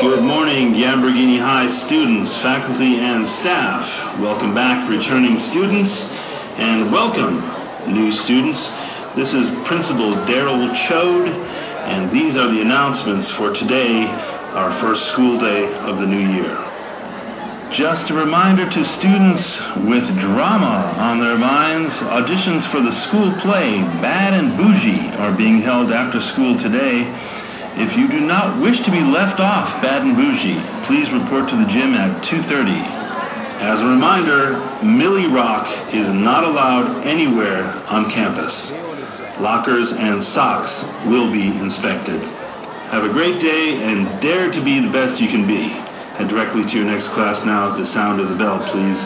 Good morning, Lamborghini High students, faculty, and staff. Welcome back, returning students, and welcome, new students. This is Principal Daryl Chode, and these are the announcements for today, our first school day of the new year. Just a reminder to students with drama on their minds, auditions for the school play Bad and Bougie are being held after school today. If you do not wish to be left off Bad and Bougie, please report to the gym at 2.30. As a reminder, Milly Rock is not allowed anywhere on campus. Lockers and socks will be inspected. Have a great day and dare to be the best you can be. Head directly to your next class now at the sound of the bell, please.